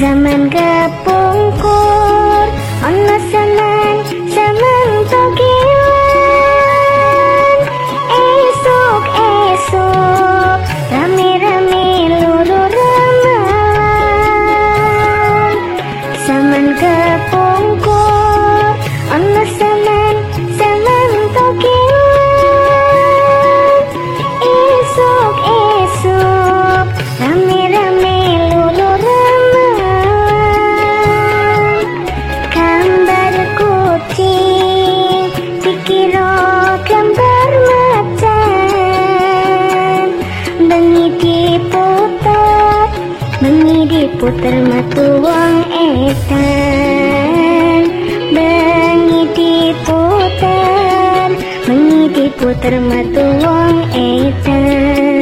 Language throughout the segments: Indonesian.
zaman kepungkur ana sana puter matu wong edan bengi diputer bengi diputer matu wong edan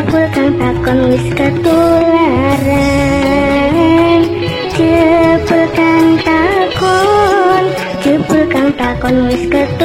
Jebul takon wis ketularan. Jebul kang takon Jebul takon wis ketularan.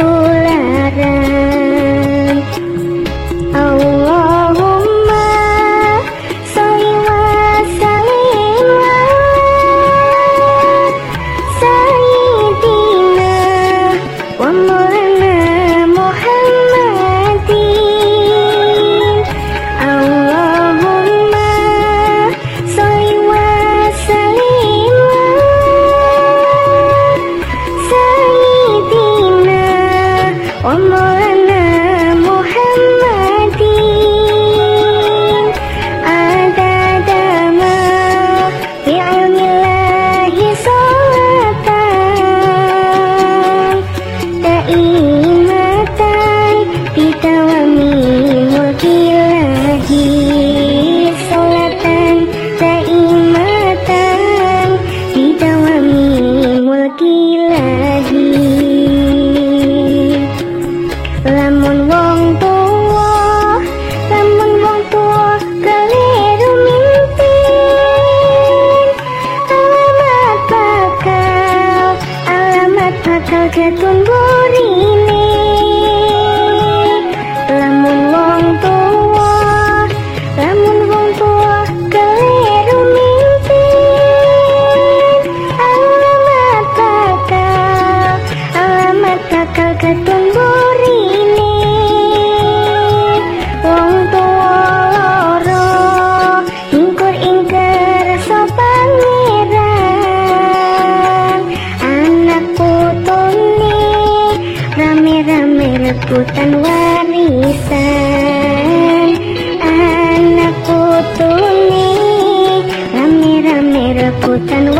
别错过。Putan warisan anak putune rame-rame rebutan